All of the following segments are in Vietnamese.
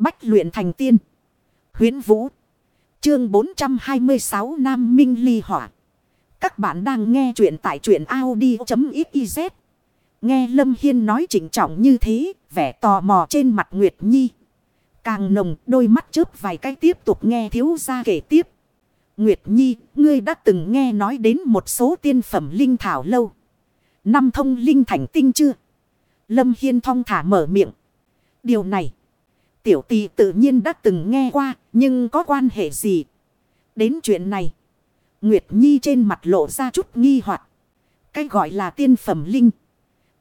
Bách luyện thành tiên. Huyến Vũ. Chương 426 Nam Minh Ly Hỏa. Các bạn đang nghe truyện tại truyện Audi.xyz. Nghe Lâm Hiên nói chỉnh trọng như thế, vẻ tò mò trên mặt Nguyệt Nhi. Càng nồng, đôi mắt chớp vài cái tiếp tục nghe thiếu gia kể tiếp. Nguyệt Nhi, ngươi đã từng nghe nói đến một số tiên phẩm linh thảo lâu. Năm thông linh thành tinh chưa? Lâm Hiên thong thả mở miệng. Điều này, tiểu tỷ tự nhiên đã từng nghe qua, nhưng có quan hệ gì? Đến chuyện này, Nguyệt Nhi trên mặt lộ ra chút nghi hoặc Cái gọi là tiên phẩm linh.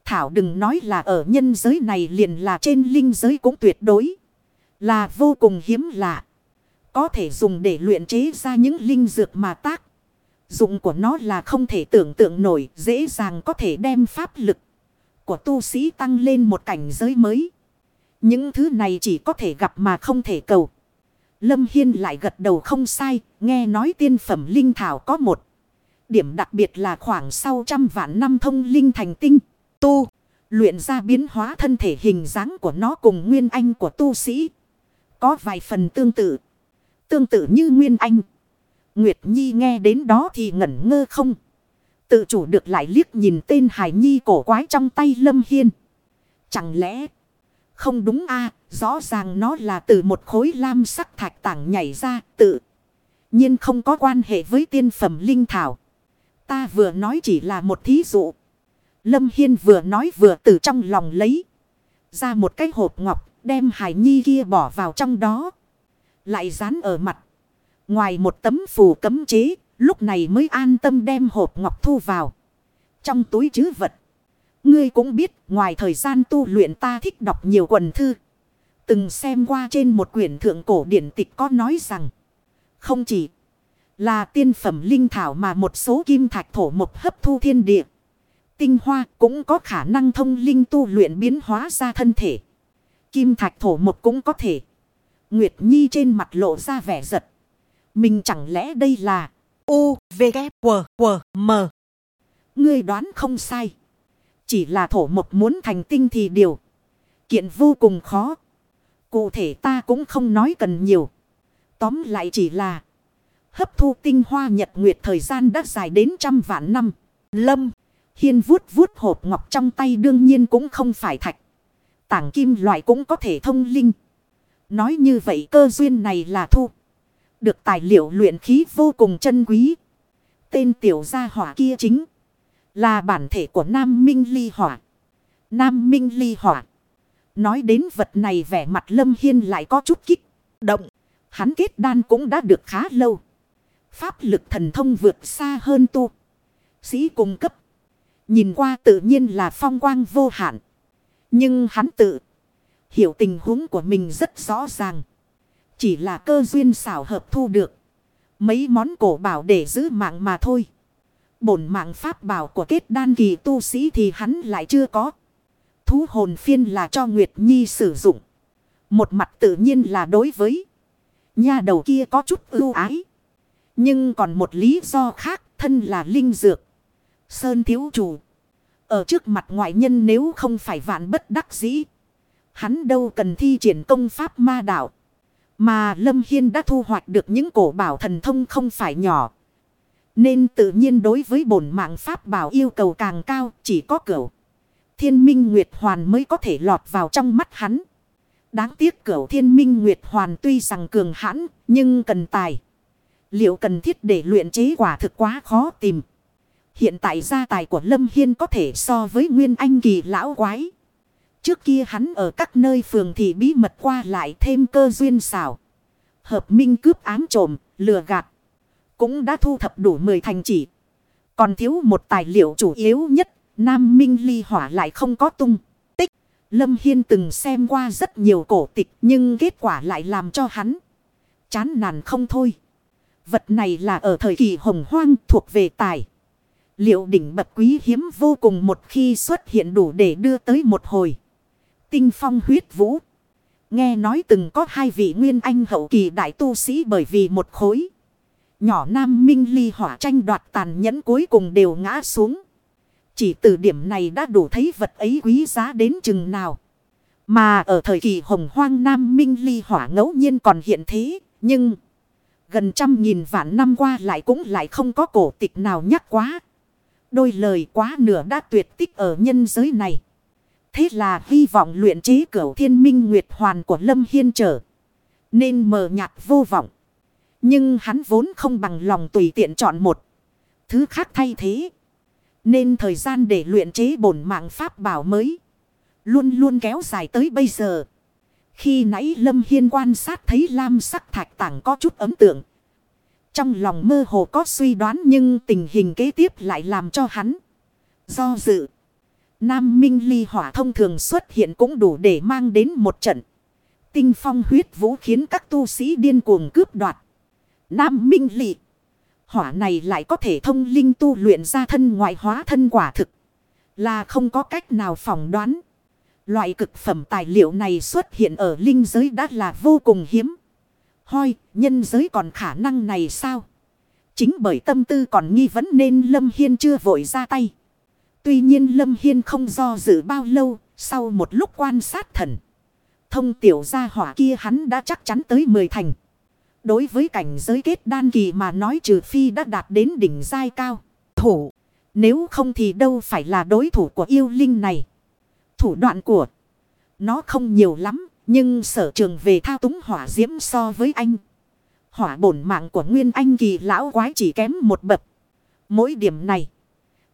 Thảo đừng nói là ở nhân giới này liền là trên linh giới cũng tuyệt đối. Là vô cùng hiếm lạ. Có thể dùng để luyện chế ra những linh dược mà tác. Dụng của nó là không thể tưởng tượng nổi, dễ dàng có thể đem pháp lực của tu sĩ tăng lên một cảnh giới mới. Những thứ này chỉ có thể gặp mà không thể cầu. Lâm Hiên lại gật đầu không sai, nghe nói tiên phẩm linh thảo có một. Điểm đặc biệt là khoảng sau trăm vạn năm thông linh thành tinh, tu, luyện ra biến hóa thân thể hình dáng của nó cùng nguyên anh của tu sĩ. Có vài phần tương tự, tương tự như nguyên anh. Nguyệt Nhi nghe đến đó thì ngẩn ngơ không. Tự chủ được lại liếc nhìn tên Hải Nhi cổ quái trong tay Lâm Hiên. Chẳng lẽ không đúng a rõ ràng nó là từ một khối lam sắc thạch tảng nhảy ra tự. nhiên không có quan hệ với tiên phẩm linh thảo. Ta vừa nói chỉ là một thí dụ. Lâm Hiên vừa nói vừa từ trong lòng lấy. Ra một cái hộp ngọc đem Hải Nhi kia bỏ vào trong đó. Lại dán ở mặt. Ngoài một tấm phù cấm chế, lúc này mới an tâm đem hộp ngọc thu vào. Trong túi chứ vật. Ngươi cũng biết, ngoài thời gian tu luyện ta thích đọc nhiều quần thư. Từng xem qua trên một quyển thượng cổ điển tịch có nói rằng. Không chỉ là tiên phẩm linh thảo mà một số kim thạch thổ một hấp thu thiên địa. Tinh hoa cũng có khả năng thông linh tu luyện biến hóa ra thân thể. Kim thạch thổ một cũng có thể. Nguyệt Nhi trên mặt lộ ra vẻ giật. Mình chẳng lẽ đây là U, V, K, W, W, M. Ngươi đoán không sai. Chỉ là thổ một muốn thành tinh thì điều. Kiện vô cùng khó. Cụ thể ta cũng không nói cần nhiều. Tóm lại chỉ là. Hấp thu tinh hoa nhật nguyệt thời gian đã dài đến trăm vạn năm. Lâm. Hiên vuốt vuốt hộp ngọc trong tay đương nhiên cũng không phải thạch. Tảng kim loại cũng có thể thông linh. Nói như vậy cơ duyên này là thu. Được tài liệu luyện khí vô cùng chân quý. Tên tiểu gia hỏa kia chính là bản thể của Nam Minh Ly Hỏa. Nam Minh Ly Hỏa. Nói đến vật này vẻ mặt Lâm Hiên lại có chút kích. Động. Hắn kết đan cũng đã được khá lâu. Pháp lực thần thông vượt xa hơn tu. Sĩ cung cấp. Nhìn qua tự nhiên là phong quang vô hạn. Nhưng hắn tự. Hiểu tình huống của mình rất rõ ràng. Chỉ là cơ duyên xảo hợp thu được. Mấy món cổ bảo để giữ mạng mà thôi. Bổn mạng pháp bảo của kết đan kỳ tu sĩ thì hắn lại chưa có. Thú hồn phiên là cho Nguyệt Nhi sử dụng. Một mặt tự nhiên là đối với. nhà đầu kia có chút ưu ái. Nhưng còn một lý do khác, thân là linh dược. Sơn thiếu chủ. Ở trước mặt ngoại nhân nếu không phải vạn bất đắc dĩ. Hắn đâu cần thi triển công pháp ma đạo. Mà Lâm Hiên đã thu hoạch được những cổ bảo thần thông không phải nhỏ. Nên tự nhiên đối với bổn mạng pháp bảo yêu cầu càng cao chỉ có cửu. Thiên minh Nguyệt Hoàn mới có thể lọt vào trong mắt hắn. Đáng tiếc cửu thiên minh Nguyệt Hoàn tuy rằng cường hãn nhưng cần tài. Liệu cần thiết để luyện chế quả thực quá khó tìm. Hiện tại gia tài của Lâm Hiên có thể so với Nguyên Anh kỳ lão quái. Trước kia hắn ở các nơi phường thì bí mật qua lại thêm cơ duyên xảo. Hợp minh cướp ám trộm, lừa gạt. Cũng đã thu thập đủ 10 thành chỉ. Còn thiếu một tài liệu chủ yếu nhất, Nam Minh ly hỏa lại không có tung. Tích, Lâm Hiên từng xem qua rất nhiều cổ tịch nhưng kết quả lại làm cho hắn chán nản không thôi. Vật này là ở thời kỳ hồng hoang thuộc về tài. Liệu đỉnh bậc quý hiếm vô cùng một khi xuất hiện đủ để đưa tới một hồi tinh phong huyết vũ. Nghe nói từng có hai vị nguyên anh hậu kỳ đại tu sĩ bởi vì một khối. Nhỏ nam minh ly hỏa tranh đoạt tàn nhẫn cuối cùng đều ngã xuống. Chỉ từ điểm này đã đủ thấy vật ấy quý giá đến chừng nào. Mà ở thời kỳ hồng hoang nam minh ly hỏa ngẫu nhiên còn hiện thế. Nhưng gần trăm nghìn vạn năm qua lại cũng lại không có cổ tịch nào nhắc quá. Đôi lời quá nửa đã tuyệt tích ở nhân giới này. Thế là hy vọng luyện chế cửu thiên minh nguyệt hoàn của Lâm Hiên trở. Nên mờ nhạt vô vọng. Nhưng hắn vốn không bằng lòng tùy tiện chọn một. Thứ khác thay thế. Nên thời gian để luyện chế bổn mạng pháp bảo mới. Luôn luôn kéo dài tới bây giờ. Khi nãy Lâm Hiên quan sát thấy lam sắc thạch tảng có chút ấm tượng. Trong lòng mơ hồ có suy đoán nhưng tình hình kế tiếp lại làm cho hắn. Do dự. Nam Minh Ly hỏa thông thường xuất hiện cũng đủ để mang đến một trận. Tinh phong huyết vũ khiến các tu sĩ điên cuồng cướp đoạt. Nam Minh Lị. Hỏa này lại có thể thông linh tu luyện ra thân ngoại hóa thân quả thực. Là không có cách nào phỏng đoán. Loại cực phẩm tài liệu này xuất hiện ở linh giới đã là vô cùng hiếm. Hoi, nhân giới còn khả năng này sao? Chính bởi tâm tư còn nghi vấn nên Lâm Hiên chưa vội ra tay. Tuy nhiên Lâm Hiên không do dự bao lâu, sau một lúc quan sát thần. Thông tiểu gia hỏa kia hắn đã chắc chắn tới mười thành. Đối với cảnh giới kết đan kỳ mà nói trừ phi đã đạt đến đỉnh giai cao. Thủ. Nếu không thì đâu phải là đối thủ của yêu linh này. Thủ đoạn của nó không nhiều lắm. Nhưng sở trường về thao túng hỏa diễm so với anh. Hỏa bổn mạng của nguyên anh kỳ lão quái chỉ kém một bậc. Mỗi điểm này.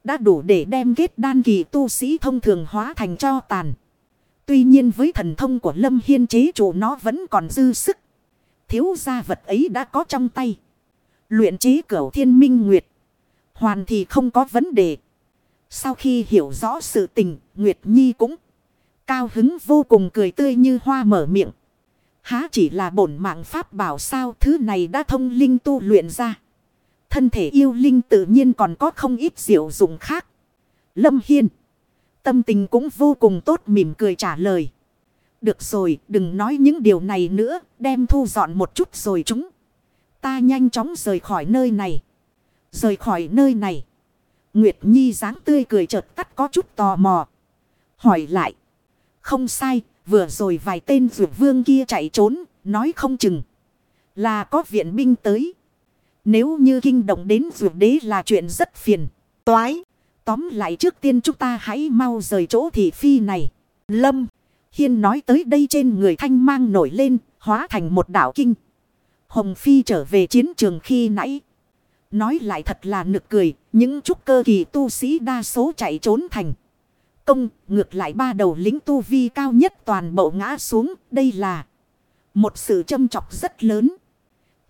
Đã đủ để đem kết đan kỳ tu sĩ thông thường hóa thành cho tàn. Tuy nhiên với thần thông của Lâm Hiên chế chủ nó vẫn còn dư sức. Thiếu gia vật ấy đã có trong tay. Luyện chế cửu thiên minh nguyệt. Hoàn thì không có vấn đề. Sau khi hiểu rõ sự tình, Nguyệt Nhi cũng cao hứng vô cùng cười tươi như hoa mở miệng. Há chỉ là bổn mạng pháp bảo sao thứ này đã thông linh tu luyện ra. Thân thể yêu linh tự nhiên còn có không ít diệu dụng khác. Lâm Hiên. Tâm tình cũng vô cùng tốt mỉm cười trả lời. Được rồi, đừng nói những điều này nữa, đem thu dọn một chút rồi chúng. Ta nhanh chóng rời khỏi nơi này. Rời khỏi nơi này. Nguyệt Nhi dáng tươi cười chợt tắt có chút tò mò. Hỏi lại. Không sai, vừa rồi vài tên vượt vương kia chạy trốn, nói không chừng. Là có viện binh tới. Nếu như kinh động đến vượt đế là chuyện rất phiền. Toái. Tóm lại trước tiên chúng ta hãy mau rời chỗ thị phi này. Lâm. Hiên nói tới đây trên người thanh mang nổi lên, hóa thành một đảo kinh. Hồng Phi trở về chiến trường khi nãy. Nói lại thật là nực cười, những trúc cơ kỳ tu sĩ đa số chạy trốn thành. Công, ngược lại ba đầu lính tu vi cao nhất toàn bộ ngã xuống, đây là một sự châm chọc rất lớn.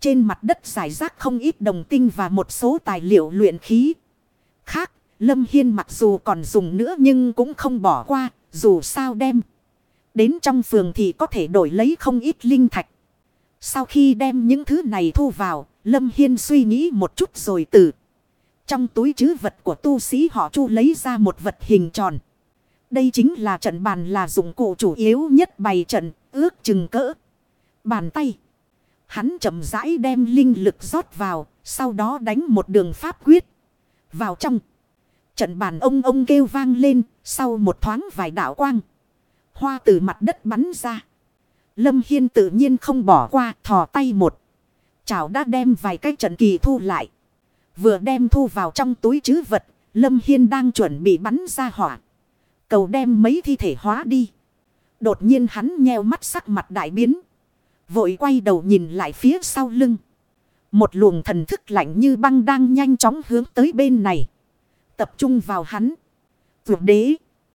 Trên mặt đất giải rác không ít đồng tinh và một số tài liệu luyện khí. Khác, Lâm Hiên mặc dù còn dùng nữa nhưng cũng không bỏ qua, dù sao đem. Đến trong phường thì có thể đổi lấy không ít linh thạch. Sau khi đem những thứ này thu vào, Lâm Hiên suy nghĩ một chút rồi từ. Trong túi chứ vật của tu sĩ họ chu lấy ra một vật hình tròn. Đây chính là trận bàn là dụng cụ chủ yếu nhất bày trận, ước chừng cỡ. Bàn tay. Hắn chậm rãi đem linh lực rót vào, sau đó đánh một đường pháp quyết. Vào trong. Trận bàn ông ông kêu vang lên, sau một thoáng vài đạo quang. Hoa từ mặt đất bắn ra. Lâm Hiên tự nhiên không bỏ qua, thò tay một. Chảo đã đem vài cái trận kỳ thu lại. Vừa đem thu vào trong túi chứ vật, Lâm Hiên đang chuẩn bị bắn ra hỏa. Cầu đem mấy thi thể hóa đi. Đột nhiên hắn nheo mắt sắc mặt đại biến. Vội quay đầu nhìn lại phía sau lưng. Một luồng thần thức lạnh như băng đang nhanh chóng hướng tới bên này. Tập trung vào hắn. Vượt đế.